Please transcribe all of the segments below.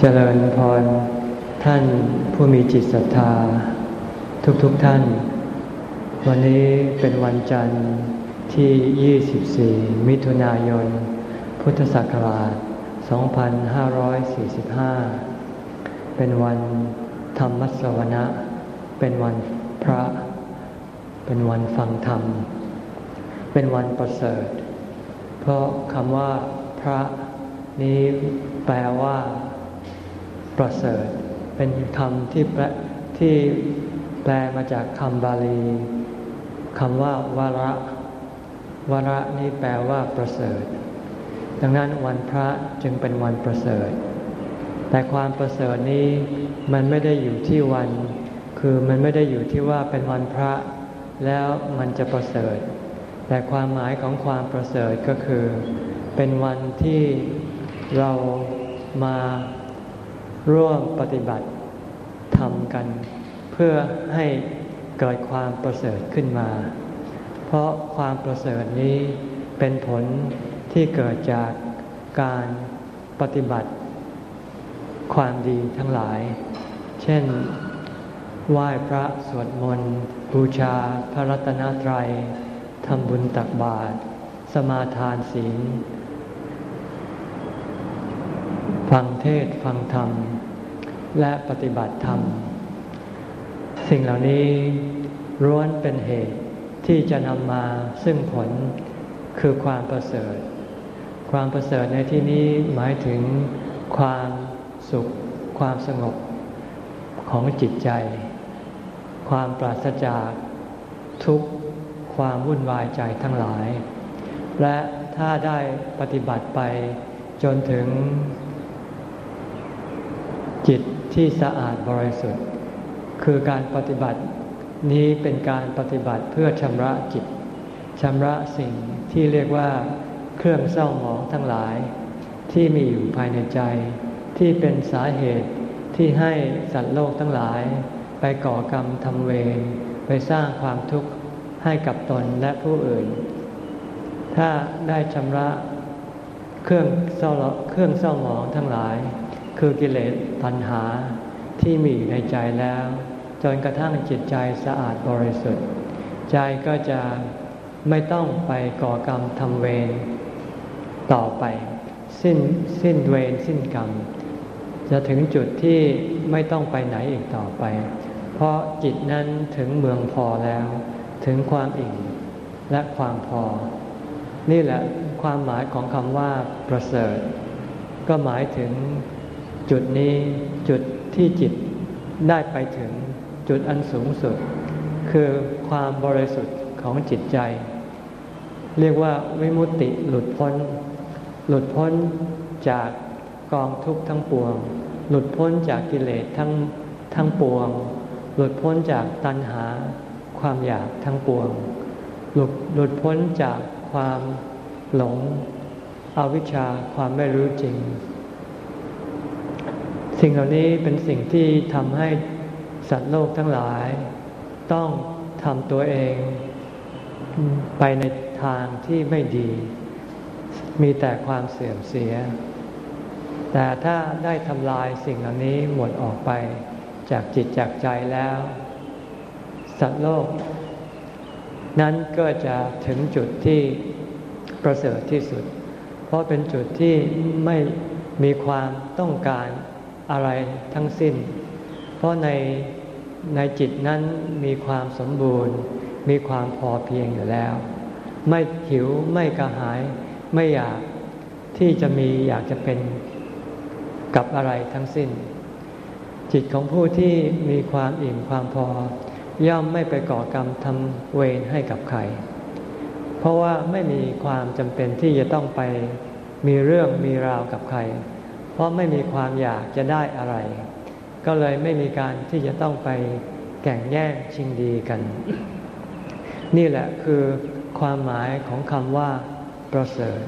เจริญพรท่านผู้มีจิตศรัทธา ทุกๆทท่าน วันนี้เป็นวันจันทร์ที่ 24 มิถุนายน พุทธศักราช 2545 เป็นวันธรรมสวนะ เป็นวันพระ เป็นวันฟังธรรม เป็นวันประเสริฐ เพราะคำว่าพระ นี้แปลว่า ประเสริฐ เป็นคำที่แปลที่แปลมาจากคำบาลีคำว่าวาระวาระนี้แปลว่าประเสริฐ ดังนั้นวันพระจึงเป็นวันประเสริฐ แต่ความประเสริฐนี้มันไม่ได้อยู่ที่วัน คือมันไม่ได้อยู่ที่ว่าเป็นวันพระ แล้วมันจะประเสริฐ แต่ความหมายของความประเสริฐก็คือ เป็นวันที่ เรามาร่วมปฏิบัติทำกัน เพื่อให้เกิดความประเสริฐขึ้นมา เพราะความประเสริฐนี้เป็นผลที่เกิดจากการปฏิบัติ ความดีทั้งหลาย เช่น ไหว้พระสวดมนต์ บูชาพระรัตนตรัยทำบุญตักบาตรสมาทานศีล ฟังเทศฟังธรรม และปฏิบัติธรรม สิ่งเหล่านี้ร้วนเป็นเหตุที่จะนำมาซึ่งผลคือความประเสริฐ ความประเสริฐในที่นี้หมายถึงความสุข ความสงบของจิตใจ ความปราศจากทุกความวุ่นวายใจทั้งหลาย และถ้าได้ปฏิบัติไปจนถึง ที่สะอาดบริสุทธิ์ คือการปฏิบัตินี้เป็นการปฏิบัติเพื่อชำระจิตชำระสิ่งที่เรียกว่าเครื่องเศร้าหมองทั้งหลาย ที่มีอยู่ภายในใจ ที่เป็นสาเหตุที่ให้สัตว์โลกทั้งหลาย ไปก่อกรรมทำเวรไปสร้างความทุกข์ให้กับตนและผู้อื่น ถ้าได้ชำระเครื่องเศร้าเครื่องเศร้าหมองทั้งหลาย คือกิเลสตัณหาที่มีอยู่ในใจแล้ว จนกระทั่งจิตใจสะอาดบริสุทธิ์ ใจก็จะไม่ต้องไปก่อกรรมทำเวรต่อไป สิ้นสิ้นเวรสิ้นกรรม จะถึงจุดที่ไม่ต้องไปไหนอีกต่อไป เพราะจิตนั้นถึงเมืองพอแล้ว ถึงความอิ่มและความพอ นี่แหละความหมายของคำว่าประเสริฐ ก็หมายถึง จุดนี้จุดที่จิตได้ไปถึงจุดอันสูงสุด คือความบริสุทธิ์ของจิตใจ เรียกว่าวิมุตติหลุดพ้น หลุดพ้นจากกองทุกข์ทั้งปวง หลุดพ้นจากกิเลสทั้งทั้งปวง หลุดพ้นจากตัณหา ความอยากทั้งปวง หลุดหลุดพ้นจากความหลง อวิชชาความไม่รู้จริง สิ่งเหล่านี้เป็นสิ่งที่ทำให้สัตว์โลกทั้งหลาย ต้องทำตัวเองไปในทางที่ไม่ดี มีแต่ความเสื่อมเสีย แต่ถ้าได้ทำลายสิ่งเหล่านี้หมดออกไปจากจิตจากใจแล้ว สัตว์โลก นั้นก็จะถึงจุดที่ประเสริฐที่สุด เพราะเป็นจุดที่ไม่มีความต้องการ อะไรทั้งสิ้น เพราะในในจิตนั้นมีความสมบูรณ์ มีความพอเพียงอยู่แล้ว ไม่หิวไม่กระหาย ไม่อยากที่จะมีอยากจะเป็นกับอะไรทั้งสิ้น จิตของผู้ที่มีความอิ่มความพอ ย่อมไม่ไปก่อกรรมทำเวรให้กับใคร เพราะว่าไม่มีความจำเป็นที่จะต้องไปมีเรื่องมีราวกับใคร เพราะไม่มีความอยากจะได้อะไร ก็เลยไม่มีการที่จะต้องไปแข่งแย่งชิงดีกัน นี่แหละคือความหมายของคำว่า ประเสริฐ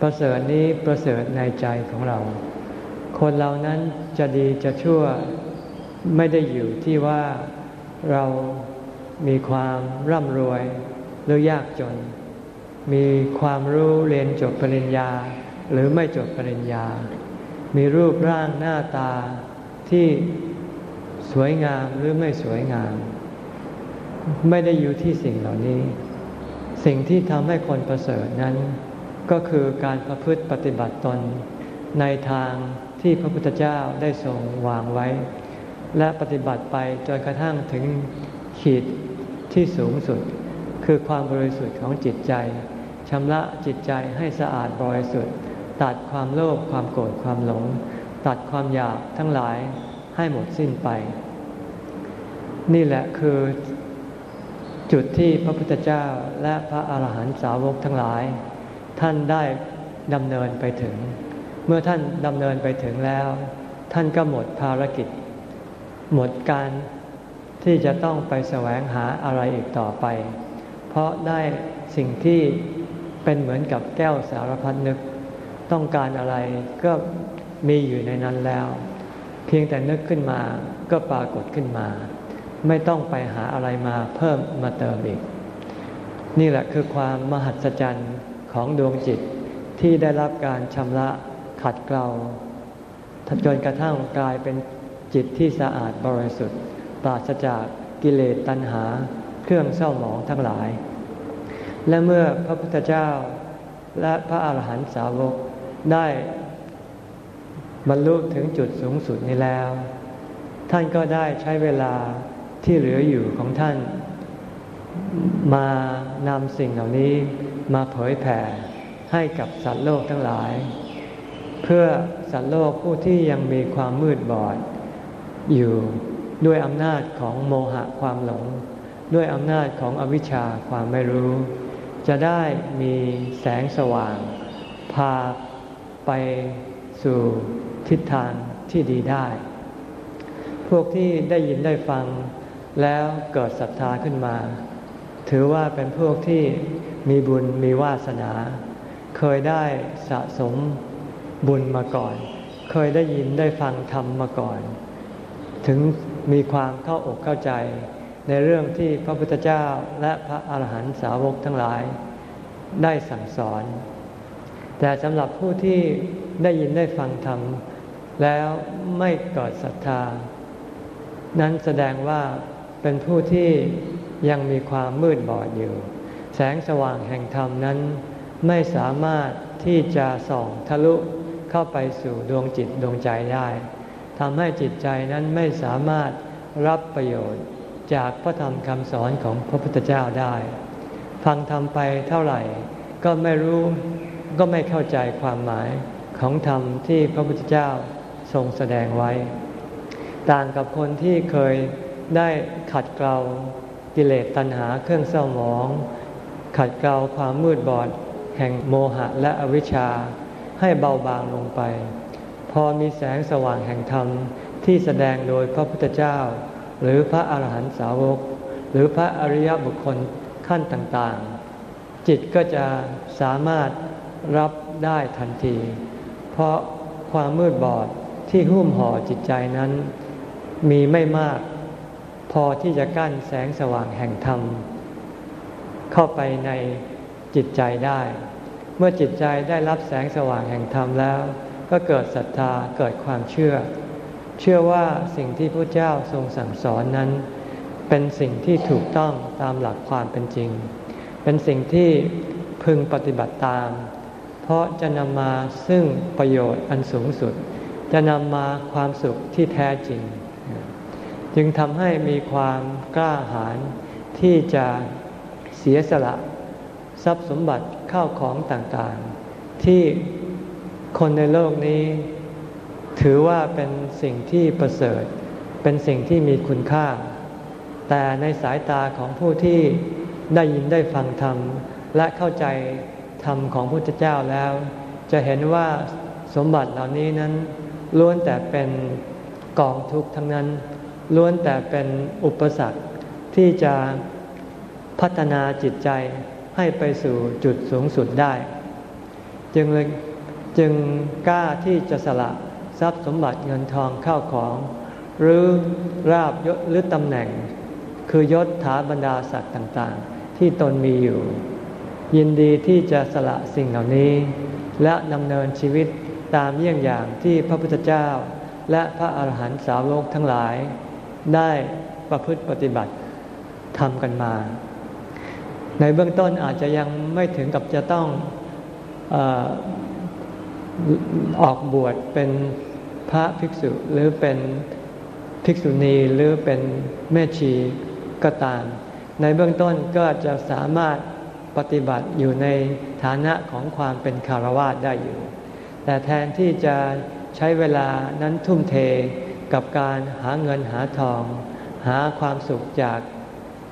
ประเสริฐนี้ประเสริฐในใจของเรา คนเรานั้นจะดีจะชั่วไม่ได้อยู่ที่ว่าเรามีความร่ำรวยหรือยากจน มีความรู้เรียนจบปริญญา หรือไม่จบปริญญา มีรูปร่างหน้าตาที่สวยงามหรือไม่สวยงาม ไม่ได้อยู่ที่สิ่งเหล่านี้ สิ่งที่ทำให้คนประเสริฐนั้น ก็คือการประพฤติปฏิบัติตน ในทางที่พระพุทธเจ้าได้ทรงวางไว้ และปฏิบัติไปจนกระทั่งถึงขีดที่สูงสุด คือความบริสุทธิ์ของจิตใจชำระจิตใจให้สะอาดบริสุทธิ์ ตัดความโลภความโกรธความหลง ตัดความอยากทั้งหลายให้หมดสิ้นไป นี่แหละคือจุดที่พระพุทธเจ้าและพระอาหารหันตสาวกทั้งหลาย ท่านได้ดำเนินไปถึง เมื่อท่านดำเนินไปถึงแล้ว ท่านก็หมดภารกิจ หมดการที่จะต้องไปแสวงหาอะไรอีกต่อไป เพราะได้สิ่งที่เป็นเหมือนกับแก้วสารพัดนึก ต้องการอะไรก็มีอยู่ในนั้นแล้ว เพียงแต่นึกขึ้นมาก็ปรากฏขึ้นมา ไม่ต้องไปหาอะไรมาเพิ่มมาเติมอีก นี่แหละคือความมหัศจรรย์ของดวงจิตที่ได้รับการชำระขัดเกลาจนกระทั่งกลายเป็นจิตที่สะอาดบริสุทธิ์ปราศจากกิเลสตัณหา เครื่องเศร้าหมองทั้งหลาย และเมื่อพระพุทธเจ้าและพระอาหารหันตสาวก ได้บรรลุถึงจุดสูงสุดนี้แล้ว ท่านก็ได้ใช้เวลาที่เหลืออยู่ของท่าน มานำสิ่งเหล่านี้มาเผยแผ่ให้กับสัตว์โลกทั้งหลาย เพื่อสัตว์โลกผู้ที่ยังมีความมืดบอด อยู่ด้วยอำนาจของโมหะความหลง ด้วยอำนาจของอวิชชาความไม่รู้ จะได้มีแสงสว่าง พา ไปสู่ทิศทางที่ดีได้ พวกที่ได้ยินได้ฟังแล้วเกิดศรัทธาขึ้นมา ถือว่าเป็นพวกที่มีบุญมีวาสนา เคยได้สะสมบุญมาก่อน เคยได้ยินได้ฟังธรรมมาก่อน ถึงมีความเข้าอกเข้าใจ ในเรื่องที่พระพุทธเจ้าและพระอาหารหันตสาวกทั้งหลาย ได้สั่งสอน แต่สำหรับผู้ที่ได้ยินได้ฟังธรรม แล้วไม่เกิดศรัทธา นั้นแสดงว่าเป็นผู้ที่ยังมีความมืดบอดอยู่ แสงสว่างแห่งธรรมนั้น ไม่สามารถที่จะส่องทะลุเข้าไปสู่ดวงจิตดวงใจได้ทำให้จิตใจนั้นไม่สามารถรับประโยชน์จากพระธรรมคำสอนของพระพุทธเจ้าได้ ฟังธรรมไปเท่าไหร่ ก็ไม่รู้ ก็ไม่เข้าใจความหมายของธรรมที่พระพุทธเจ้าทรงแสดงไว้ ต่างกับคนที่เคยได้ขัดเกลากิเลสตัณหาเครื่องเศร้าหมอง ขัดเกลาความมืดบอด แห่งโมหะและอวิชชาให้เบาบางลงไป พอมีแสงสว่างแห่งธรรมที่แสดงโดยพระพุทธเจ้า หรือพระอาหารหันตสาวก หรือพระอริยบุคคลขั้นต่างๆ จิตก็จะสามารถ รับได้ทันที เพราะความมืดบอดที่หุ้มห่อจิตใจนั้น มีไม่มาก พอที่จะกั้นแสงสว่างแห่งธรรม เข้าไปในจิตใจได้ เมื่อจิตใจได้รับแสงสว่างแห่งธรรมแล้ว ก็เกิดศรัทธาเกิดความเชื่อ เชื่อว่าสิ่งที่พระเจ้าทรงสั่งสอนนั้น เป็นสิ่งที่ถูกต้องตามหลักความเป็นจริง เป็นสิ่งที่พึงปฏิบัติตาม ราะจะนำมาซึ่งประโยชน์อันสูงสุด จะนำมาความสุขที่แท้จริง จึงทำให้มีความกล้าหาญที่จะเสียสละทรัพย์สมบัติเข้าของต่างๆ ที่คนในโลกนี้ ถือว่าเป็นสิ่งที่ประเสริฐ เป็นสิ่งที่มีคุณค่า แต่ในสายตาของผู้ที่ได้ยินได้ฟังธรรมและเข้าใจ ธรรมของพุทธเจ้าแล้ว จะเห็นว่าสมบัติเหล่านี้นั้นล้วนแต่เป็นกองทุกข์ทั้งนั้น ล้วนแต่เป็นอุปสรรคที่จะพัฒนาจิตใจให้ไปสู่จุดสูงสุดได้ จึงเลยจึงกล้าที่จะสละทรัพย์สมบัติเงินทองเข้าของ หรือราบยศหรือตำแหน่ง คือยศถาบรรดาศักดิ์ต่าง ๆ ที่ตนมีอยู่ ยินดีที่จะสละสิ่งเหล่านี้ และดำเนินชีวิตตามเยี่ยงอย่างที่พระพุทธเจ้า และพระอาหารหันตสาวกทั้งหลาย ได้ประพฤติปฏิบัติทำกันมา ในเบื้องต้นอาจจะยังไม่ถึงกับจะต้องออกบวชเป็นพระภิกษุหรือเป็นภิกษุณีหรือเป็นแม่ชีก็ตาม ในเบื้องต้นก็จะสามารถ ปฏิบัติอยู่ในฐานะของความเป็นคารวาสได้อยู่ แต่แทนที่จะใช้เวลานั้นทุ่มเทกับการหาเงินหาทอง หาความสุขจาก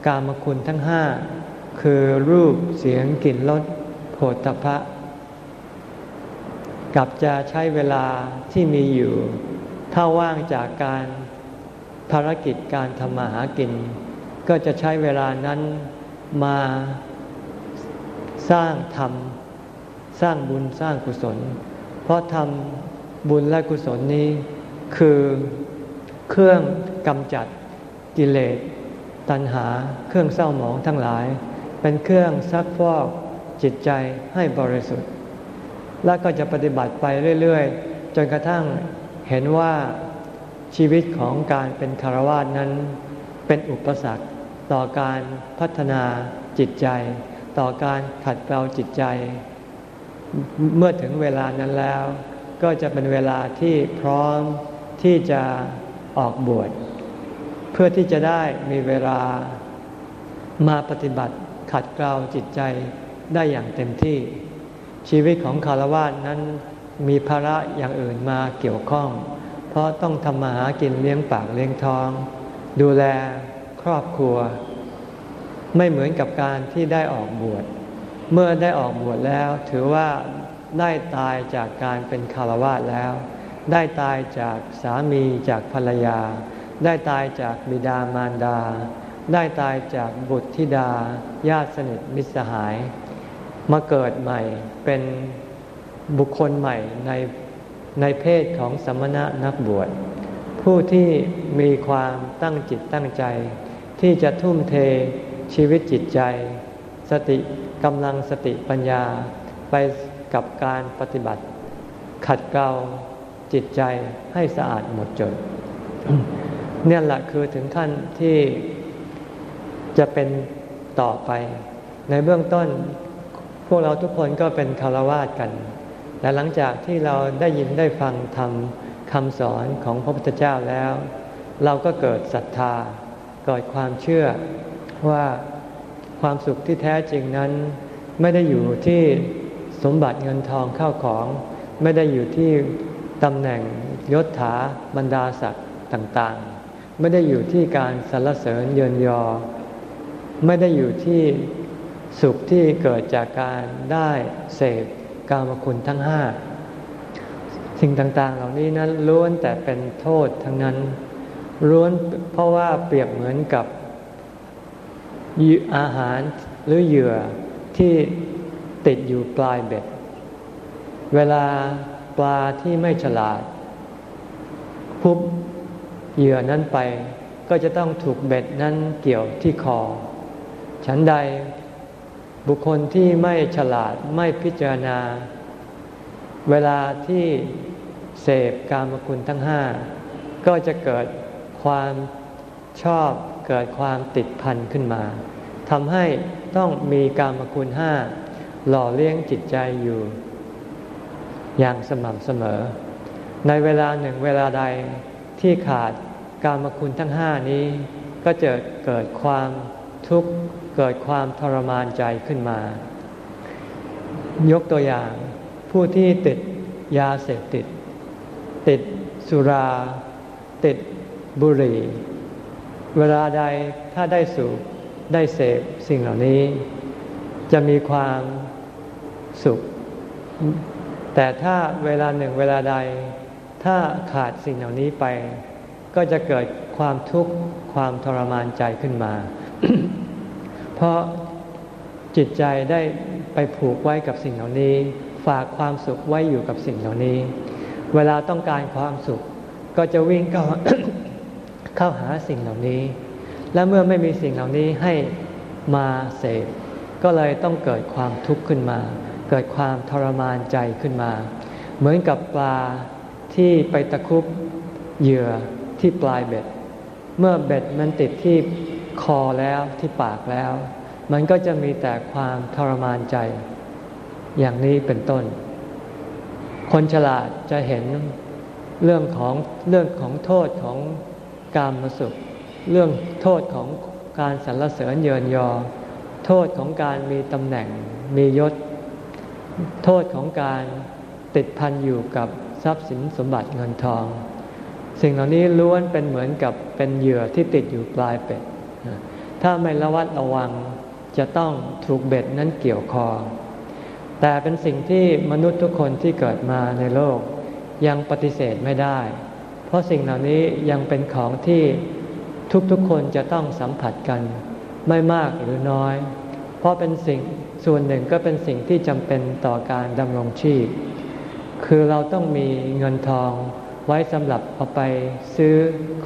กามคุณทั้งห้าคือรูปเสียงกลิ่นรสโผฏฐพะกับจะใช้เวลาที่มีอยู่ ถ้าว่างจากการภารกิจการทำมาหากิน ก็จะใช้เวลานั้นมา สร้างธรรม สร้างบุญสร้างกุศล เพราะทำบุญและกุศลนี้ คือเครื่องกำจัดกิเลสตัณหาเครื่องเศร้าหมองทั้งหลาย เป็นเครื่องซักฟอกจิตใจให้บริสุทธิ์ และก็จะปฏิบัติไปเรื่อย ๆ จนกระทั่งเห็นว่าชีวิตของการเป็นคารวาสนั้น เป็นอุปสรรคต่อการพัฒนาจิตใจ ต่อการขัดเกลาจิตใจ เมื่อถึงเวลานั้นแล้ว ก็จะเป็นเวลาที่พร้อมที่จะออกบวช เพื่อที่จะได้มีเวลามาปฏิบัติขัดเกลาจิตใจได้อย่างเต็มที่ ชีวิตของคารวะนั้นมีภาระอย่างอื่นมาเกี่ยวข้อง เพราะต้องทำมาหากินเลี้ยงปากเลี้ยงท้อง ดูแลครอบครัว ไม่เหมือนกับการที่ได้ออกบวช เมื่อได้ออกบวชแล้ว ถือว่าได้ตายจากการเป็นคารวะแล้ว ได้ตายจากสามีจากภรรยา ได้ตายจากบิดามารดา ได้ตายจากบุตรธิดา ญาติสนิทมิตรสหาย มาเกิดใหม่เป็นบุคคลใหม่ในในเพศของสมณะนักบวช ผู้ที่มีความตั้งจิตตั้งใจ ที่จะทุ่มเท ชีวิตจิตใจ สติกำลังสติปัญญาไปกับการปฏิบัติ ขัดเกลาจิตใจให้สะอาดหมดจด เนี่ยแหละคือถึงขั้นที่จะเป็นต่อไป ในเบื้องต้นพวกเราทุกคนก็เป็นคารวาสกัน และหลังจากที่เราได้ยินได้ฟังทำคำสอนของพระพุทธเจ้าแล้ว เราก็เกิดศรัทธาเกิดความเชื่อ ว่าความสุขที่แท้จริงนั้น ไม่ได้อยู่ที่สมบัติเงินทองเข้าของ ไม่ได้อยู่ที่ตำแหน่งยศถาบรรดาศักดิ์ต่างๆ ไม่ได้อยู่ที่การสรรเสริญเยินยอ ไม่ได้อยู่ที่สุขที่เกิดจากการได้เสพกามคุณทั้งห้าสิ่งต่างๆ เหล่านี้นั้นล้วนแต่เป็นโทษทั้งนั้นล้วนเพราะว่าเปรียบเหมือนกับ อาหารหรือเหยื่อที่ติดอยู่ปลายเบ็ด เวลาปลาที่ไม่ฉลาดพุบเหยื่อนั้นไป ก็จะต้องถูกเบ็ดนั้นเกี่ยวที่คอ ฉันใดบุคคลที่ไม่ฉลาดไม่พิจารณา เวลาที่เสพกามคุณทั้งห้าก็จะเกิดความชอบ เกิดความติดพันขึ้นมาทำให้ต้องมีกามคุณห้าหล่อเลี้ยงจิตใจอยู่ อย่างสม่ำเสมอ ในเวลาหนึ่งเวลาใดที่ขาดกามคุณทั้งห้านี้ ก็จะเกิดความทุกข์เกิดความทรมานใจขึ้นมา ยกตัวอย่างผู้ที่ติดยาเสพติด ติดสุรา ติดบุหรี่ เวลาใดถ้าได้สูบได้เสพสิ่งเหล่านี้ จะมีความสุข แต่ถ้าเวลาหนึ่งเวลาใด ถ้าขาดสิ่งเหล่านี้ไป ก็จะเกิดความทุกข์ความทรมานใจขึ้นมา เพราะจิตใจได้ไปผูกไว้กับสิ่งเหล่านี้ ฝากความสุขไว้อยู่กับสิ่งเหล่านี้ เวลาต้องการความสุข ก็จะวิ่งเข้า เข้าหาสิ่งเหล่านี้ และเมื่อไม่มีสิ่งเหล่านี้ให้มาเสพก็เลยต้องเกิดความทุกข์ขึ้นมา เกิดความทรมานใจขึ้นมา เหมือนกับปลาที่ไปตะคุบเหยื่อที่ปลายเบ็ด เมื่อเบ็ดมันติดที่คอแล้วที่ปากแล้ว มันก็จะมีแต่ความทรมานใจ อย่างนี้เป็นต้น คนฉลาดจะเห็นเรื่องของเรื่องของโทษของ การมาสุข เรื่องโทษของการสรรเสริญเยินยอ โทษของการมีตำแหน่งมียศ โทษของการติดพันอยู่กับทรัพย์สินสมบัติเงินทอง สิ่งเหล่านี้ล้วนเป็นเหมือนกับเป็นเหยื่อที่ติดอยู่ปลายเป็ด ถ้าไม่ระวัดระวังจะต้องถูกเบ็ดนั้นเกี่ยวคอ แต่เป็นสิ่งที่มนุษย์ทุกคนที่เกิดมาในโลกยังปฏิเสธไม่ได้ เพราะสิ่งเหล่านี้ยังเป็นของที่ทุกๆคนจะต้องสัมผัสกัน ไม่มากหรือน้อย เพราะเป็นสิ่งส่วนหนึ่งก็เป็นสิ่งที่จำเป็นต่อการดำรงชีพ คือเราต้องมีเงินทองไว้สำหรับเอาไปซื้อ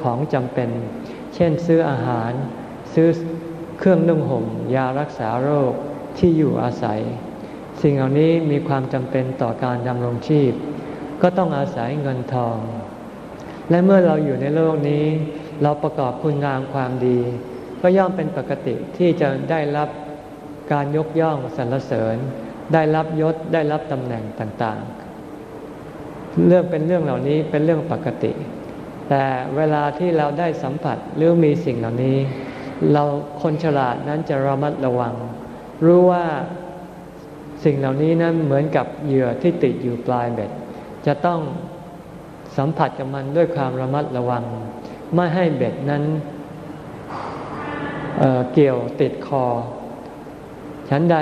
ของจำเป็น เช่นซื้ออาหาร ซื้อเครื่องนุ่งห่ม ยารักษาโรคที่อยู่อาศัย สิ่งเหล่านี้มีความจำเป็นต่อการดำรงชีพ ก็ต้องอาศัยเงินทอง และเมื่อเราอยู่ในโลกนี้ เราประกอบคุณงามความดี ก็ย่อมเป็นปกติที่จะได้รับการยกย่องสรรเสริญ ได้รับยศได้รับตำแหน่งต่างๆ เรื่องเป็นเรื่องเหล่านี้เป็นเรื่องปกติ แต่เวลาที่เราได้สัมผัสหรือมีสิ่งเหล่านี้ เราคนฉลาดนั้นจะระมัดระวัง รู้ว่าสิ่งเหล่านี้นั้นเหมือนกับเหยื่อที่ติดอยู่ปลายเบ็ด จะต้อง สัมผัสกับมันด้วยความระมัดระวัง ไม่ให้เบ็ดนั้นเเกี่ยวติดคอ ฉันใด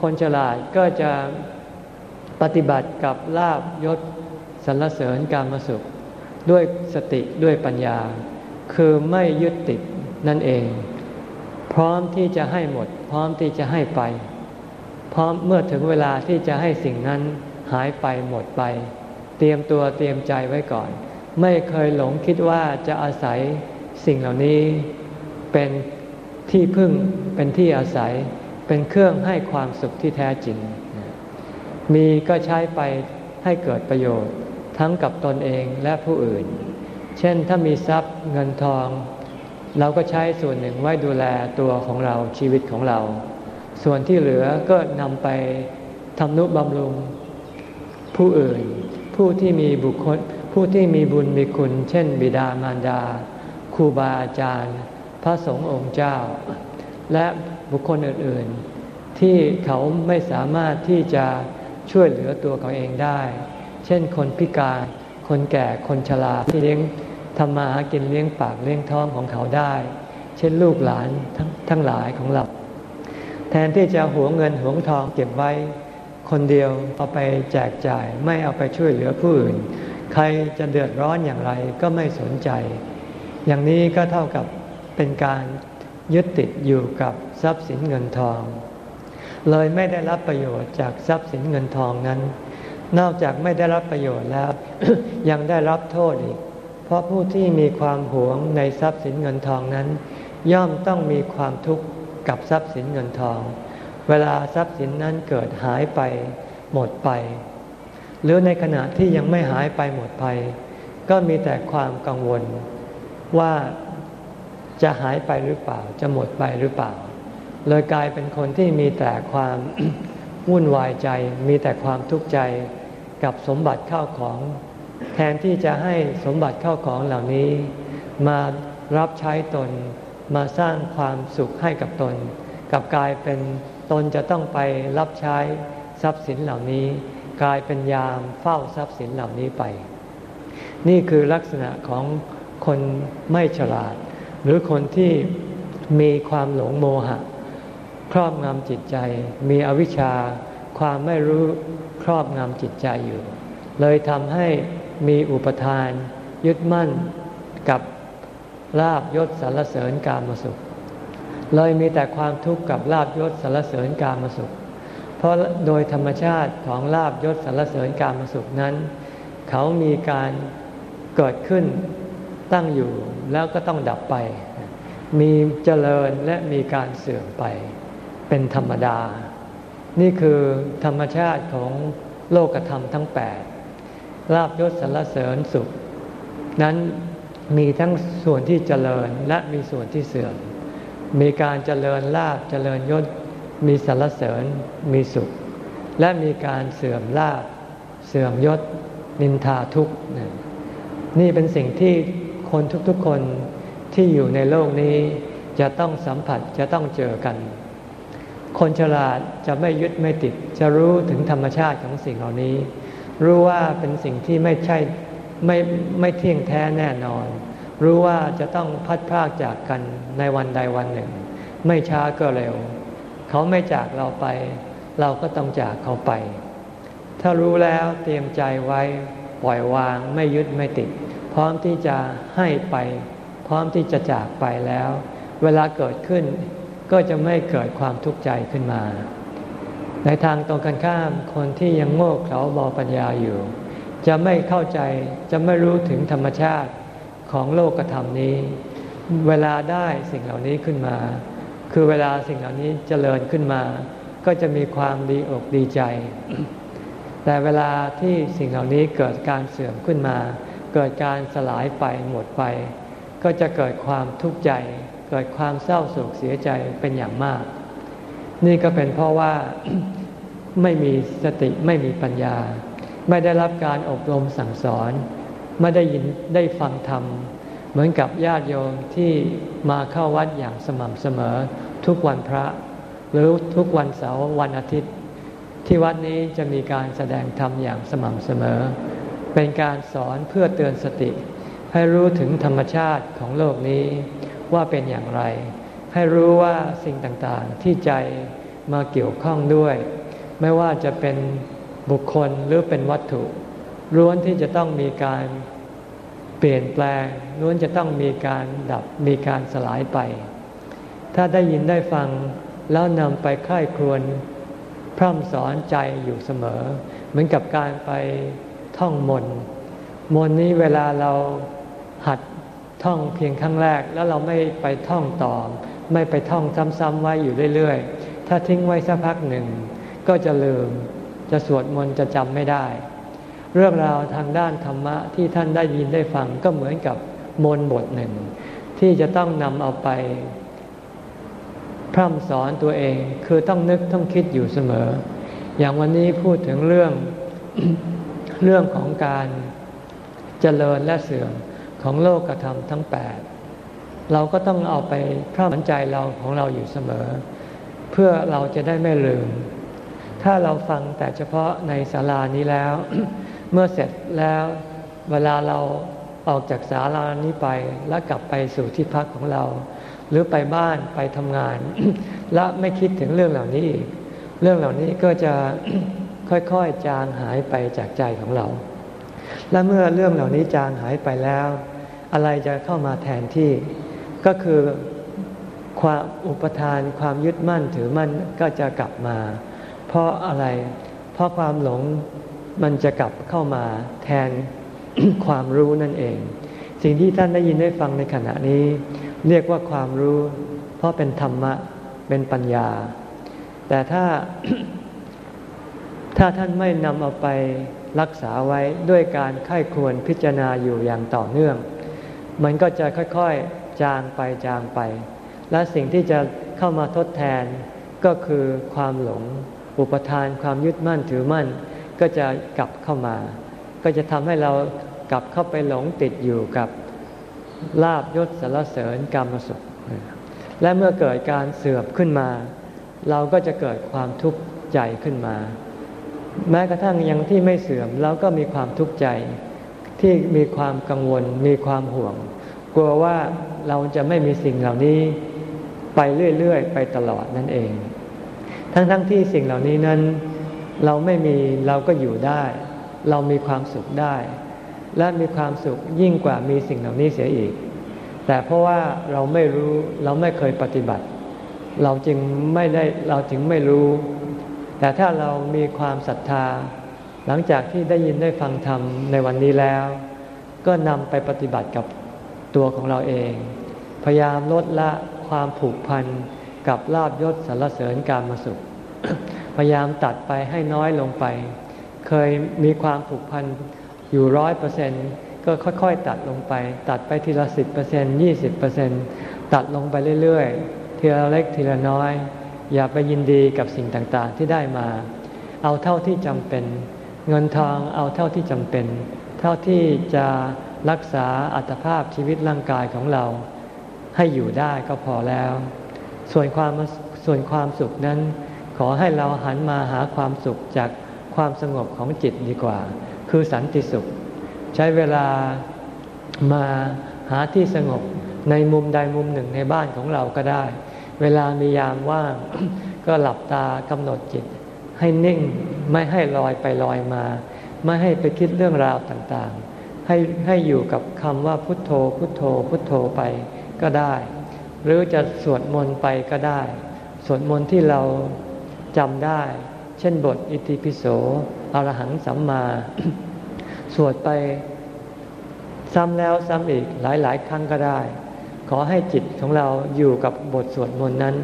คนฉลาดก็จะปฏิบัติกับลาบยศสรรเสริญการมาสุข ด้วยสติด้วยปัญญา คือไม่ยึดติดนั่นเอง พร้อมที่จะให้หมด พร้อมที่จะให้ไป พร้อมเมื่อถึงเวลาที่จะให้สิ่งนั้นหายไปหมดไป เตรียมตัวเตรียมใจไว้ก่อน ไม่เคยหลงคิดว่าจะอาศัยสิ่งเหล่านี้เป็นที่พึ่งเป็นที่อาศัยเป็นเครื่องให้ความสุขที่แท้จริง มีก็ใช้ไปให้เกิดประโยชน์ทั้งกับตนเองและผู้อื่น เช่นถ้ามีทรัพย์เงินทอง เราก็ใช้ส่วนหนึ่งไว้ดูแลตัวของเราชีวิตของเรา ส่วนที่เหลือก็นำไปทำนุบำรุงผู้อื่น ผู้ที่มีบุคคล ผู้ที่มีบุญมีคุณ เช่น บิดามารดาครูบาอาจารย์ พระสงฆ์องค์เจ้า และบุคคลอื่นๆ ที่เขาไม่สามารถที่จะช่วยเหลือตัวเขาเองได้ เช่น คนพิการ คนแก่คนชราที่เลี้ยงทำมาหากินเลี้ยงปากเลี้ยงท้องของเขาได้ เช่นลูกหลานทั้งทั้งหลายของเรา แทนที่จะหวงเงินหวงทองเก็บไว้ คนเดียวเอาไปแจกจ่ายไม่เอาไปช่วยเหลือผู้อื่น ใครจะเดือดร้อนอย่างไรก็ไม่สนใจ อย่างนี้ก็เท่ากับเป็นการยึดติดอยู่กับทรัพย์สินเงินทอง เลยไม่ได้รับประโยชน์จากทรัพย์สินเงินทองนั้น นอกจากไม่ได้รับประโยชน์แล้ว ยังได้รับโทษอีก เพราะผู้ที่มีความหวงในทรัพย์สินเงินทองนั้น ย่อมต้องมีความทุกข์กับทรัพย์สินเงินทอง เวลาทรัพย์สินนั้นเกิดหายไปหมดไป หรือในขณะที่ยังไม่หายไปหมดไป ก็มีแต่ความกังวลว่าจะหายไปหรือเปล่า จะหมดไปหรือเปล่า เลยกลายเป็นคนที่มีแต่ความวุ่นวายใจ มีแต่ความทุกข์ใจกับสมบัติเข้าของ แทนที่จะให้สมบัติเข้าของเหล่านี้ มารับใช้ตนมาสร้างความสุขให้กับตน กับกลายเป็น ตนจะต้องไปรับใช้ทรัพย์สินเหล่านี้ กลายเป็นยามเฝ้าทรัพย์สินเหล่านี้ไป นี่คือลักษณะของคนไม่ฉลาด หรือคนที่มีความหลงโมหะ ครอบงำจิตใจ มีอวิชชา ความไม่รู้ครอบงำจิตใจอยู่ เลยทำให้มีอุปทาน ยึดมั่นกับลาบยศสารเสริญกามสุข เลยมีแต่ความทุกข์กับลาบยศสารเสริญกามสุข เพราะโดยธรรมชาติของลาบยศสารเสริญกามสุขนั้น เขามีการเกิดขึ้นตั้งอยู่แล้วก็ต้องดับไป มีเจริญและมีการเสื่อมไป เป็นธรรมดา นี่คือธรรมชาติของโลกธรรมทั้งแปดลาบยศสรรเสริญสุข นั้นมีทั้งส่วนที่เจริญและมีส่วนที่เสื่อม มีการเจริญลาบเจริญยศ มีสรรเสริญมีสุข และมีการเสื่อมลาบเสื่อมยศ นินทาทุกข์นี่เป็นสิ่งที่คนทุกๆคนที่อยู่ในโลกนี้จะต้องสัมผัสจะต้องเจอกัน คนฉลาดจะไม่ยึดไม่ติด จะรู้ถึงธรรมชาติของสิ่งเหล่านี้ รู้ว่าเป็นสิ่งที่ไม่ใช่ไม่ไม่เที่ยงแท้แน่นอน รู้ว่าจะต้องพัดพรากจากกันในวันใดวันหนึ่ง ไม่ช้าก็เร็ว เขาไม่จากเราไป เราก็ต้องจากเขาไป ถ้ารู้แล้วเตรียมใจไว้ปล่อยวางไม่ยึดไม่ติด พร้อมที่จะให้ไป พร้อมที่จะจากไปแล้ว เวลาเกิดขึ้น ก็จะไม่เกิดความทุกข์ใจขึ้นมา ในทางตรงกันข้ามคนที่ยังโง่เขลาบอปัญญาอยู่ จะไม่เข้าใจจะไม่รู้ถึงธรรมชาติ ของโลกธรรมนี้ เวลาได้สิ่งเหล่านี้ขึ้นมา คือเวลาสิ่งเหล่านี้เจริญขึ้นมา ก็จะมีความดีอกดีใจ แต่เวลาที่สิ่งเหล่านี้เกิดการเสื่อมขึ้นมา เกิดการสลายไปหมดไป ก็จะเกิดความทุกข์ใจ เกิดความเศร้าโศกเสียใจเป็นอย่างมาก นี่ก็เป็นเพราะว่าไม่มีสติไม่มีปัญญา ไม่ได้รับการอบรมสั่งสอน ไม่ได้ยินได้ฟังธรรม เหมือนกับญาติโยมที่มาเข้าวัดอย่างสม่ำเสมอทุกวันพระ หรือทุกวันเสาร์วันอาทิตย์ ที่วัดนี้จะมีการแสดงธรรมอย่างสม่ำเสมอ เป็นการสอนเพื่อเตือนสติ ให้รู้ถึงธรรมชาติของโลกนี้ว่าเป็นอย่างไร ให้รู้ว่าสิ่งต่างๆที่ใจมาเกี่ยวข้องด้วย ไม่ว่าจะเป็นบุคคลหรือเป็นวัตถุ ล้วนที่จะต้องมีการเปลี่ยนแปลงล้วนจะต้องมีการดับมีการสลายไป ถ้าได้ยินได้ฟังแล้วนำไปค่ายครวนพร่ำสอนใจอยู่เสมอ เหมือนกับการไปท่องมนมนนี้เวลาเราหัดท่องเพียงครั้งแรกแล้วเราไม่ไปท่องต่อ ไม่ไปท่องซ้ำๆไว้อยู่เรื่อยๆ ถ้าทิ้งไว้สักพักหนึ่ง ก็จะลืมจะสวดมนต์จะจำไม่ได้ เรื่องราวทางด้านธรรมะที่ท่านได้ยินได้ฟังก็เหมือนกับมนบทหนึ่ง ที่จะต้องนำเอาไป พร่ำสอนตัวเองคือต้องนึกต้องคิดอยู่เสมอ อย่างวันนี้พูดถึงเรื่องเรื่องของการเจริญและเสื่อมของโลกธรรมทั้งแปดเราก็ต้องเอาไปพร่ำใจเราของเราอยู่เสมอ เพื่อเราจะได้ไม่ลืม ถ้าเราฟังแต่เฉพาะในศาลานี้แล้ว เมื่อเสร็จแล้วเวลาเราออกจากศาลานี้ไปแล้วกลับไปสู่ที่พักของเรา หรือไปบ้านไปทำงาน และไม่คิดถึงเรื่องเหล่านี้อีก เรื่องเหล่านี้ก็จะค่อยๆจางหายไปจากใจของเรา และเมื่อเรื่องเหล่านี้จางหายไปแล้ว อะไรจะเข้ามาแทนที่ ก็คือความอุปทานความยึดมั่นถือมั่นก็จะกลับมา เพราะอะไร เพราะความหลง มันจะกลับเข้ามาแทนความรู้นั่นเอง สิ่งที่ท่านได้ยินได้ฟังในขณะนี้ เรียกว่าความรู้ เพราะเป็นธรรมะเป็นปัญญา แต่ถ้าถ้าท่านไม่นำเอาไปรักษาไว้ด้วยการไข้ควรพิจารณาอยู่อย่างต่อเนื่อง มันก็จะค่อยๆจางไปจางไป และสิ่งที่จะเข้ามาทดแทนก็คือความหลง อุปทานความยึดมั่นถือมั่น ก็จะกลับเข้ามา ก็จะทำให้เรากลับเข้าไปหลงติดอยู่กับลาบยศสารเสริญกรรมสุข และเมื่อเกิดการเสื่อมขึ้นมา เราก็จะเกิดความทุกข์ใจขึ้นมา แม้กระทั่งยังที่ไม่เสื่อมเราก็มีความทุกข์ใจ ที่มีความกังวล มีความห่วง กลัวว่าเราจะไม่มีสิ่งเหล่านี้ไปเรื่อยๆ ไปตลอดนั่นเอง ทั้งๆทที่สิ่งเหล่านี้นั้น เราไม่มีเราก็อยู่ได้ เรามีความสุขได้ และมีความสุขยิ่งกว่ามีสิ่งเหล่านี้เสียอีก แต่เพราะว่าเราไม่รู้เราไม่เคยปฏิบัติ เราจึงไม่ได้เราจึงไม่รู้ แต่ถ้าเรามีความศรัทธา หลังจากที่ได้ยินได้ฟังธรรมในวันนี้แล้ว ก็นำไปปฏิบัติกับตัวของเราเอง พยายามลดละความผูกพันกับลาบยศสารเสริญการมาสุข พยายามตัดไปให้น้อยลงไป เคยมีความผูกพันอยู่ร้อยเปอร์เซ็นต์ก็ค่อยๆ ตัดลงไป ตัดไปทีละสิบเปอร์เซ็นต์ยี่สิบเปอร์เซ็นต์ตัดลงไปเรื่อยๆ ทีละเล็กทีละน้อย อย่าไปยินดีกับสิ่งต่างๆที่ได้มา เอาเท่าที่จำเป็น เงินทองเอาเท่าที่จำเป็น เท่าที่จะรักษาอัตภาพชีวิตร่างกายของเรา ให้อยู่ได้ก็พอแล้ว ส่วนความส่วนความสุขนั้น ขอให้เราหันมาหาความสุขจากความสงบของจิตดีกว่า คือสันติสุข ใช้เวลามาหาที่สงบในมุมใดมุมหนึ่งในบ้านของเราก็ได้ เวลามียามว่าง ก็หลับตากำหนดจิต ให้นิ่งไม่ให้ลอยไปลอยมา ไม่ให้ไปคิดเรื่องราวต่างๆ ให้ให้อยู่กับคำว่าพุทโธ พุทโธ พุทโธไปก็ได้ หรือจะสวดมนต์ไปก็ได้ สวดมนต์ที่เรา จำได้ เช่นบทอิติปิโสอรหังสัมมา สวดไปซ้ำแล้วซ้ำอีกหลาย ๆ ครั้งก็ได้ ขอให้จิตของเราอยู่กับบทสวดมนต์นั้น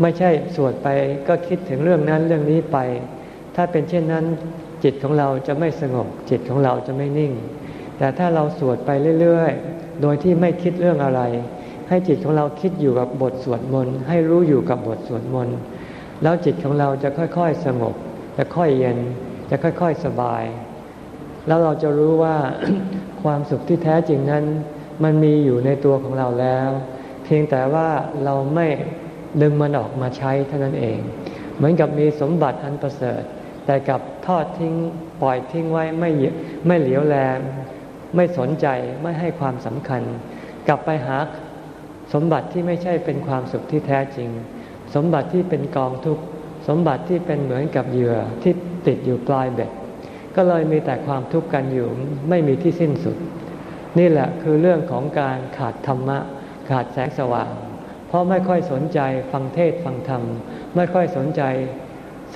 ไม่ใช่สวดไปก็คิดถึงเรื่องนั้นเรื่องนี้ไป ถ้าเป็นเช่นนั้นจิตของเราจะไม่สงบ จิตของเราจะไม่นิ่ง แต่ถ้าเราสวดไปเรื่อย ๆ โดยที่ไม่คิดเรื่องอะไร ให้จิตของเราคิดอยู่กับบทสวดมนต์ให้รู้อยู่กับบทสวดมนต์ แล้วจิตของเราจะค่อยๆสงบ จะค่อยเย็น จะค่อยๆสบาย แล้วเราจะรู้ว่าความสุขที่แท้จริงนั้น มันมีอยู่ในตัวของเราแล้ว เพียงแต่ว่าเราไม่ดึงมันออกมาใช้เท่านั้นเอง เหมือนกับมีสมบัติอันประเสริฐ แต่กับทอดทิ้งปล่อยทิ้งไว้ไม่ไม่เหลียวแลไม่สนใจไม่ให้ความสำคัญ กลับไปหาสมบัติที่ไม่ใช่เป็นความสุขที่แท้จริง สมบัติที่เป็นกองทุกข์สมบัติที่เป็นเหมือนกับเหยื่อที่ติดอยู่ปลายเบ็ด ก็เลยมีแต่ความทุกข์กันอยู่ไม่มีที่สิ้นสุด นี่แหละคือเรื่องของการขาดธรรมะ ขาดแสงสว่าง เพราะไม่ค่อยสนใจฟังเทศฟังธรรม ไม่ค่อยสนใจ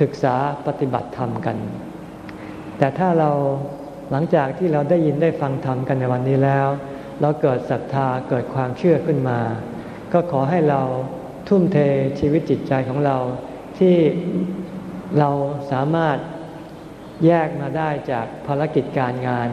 ศึกษาปฏิบัติธรรมกัน แต่ถ้าเราหลังจากที่เราได้ยินได้ฟังธรรมกันในวันนี้แล้ว เราเกิดศรัทธาเกิดความเชื่อขึ้นมา ก็ขอให้เรา ทุ่มเทชีวิตจิตใจของเรา ที่เราสามารถแยกมาได้จากภารกิจการงาน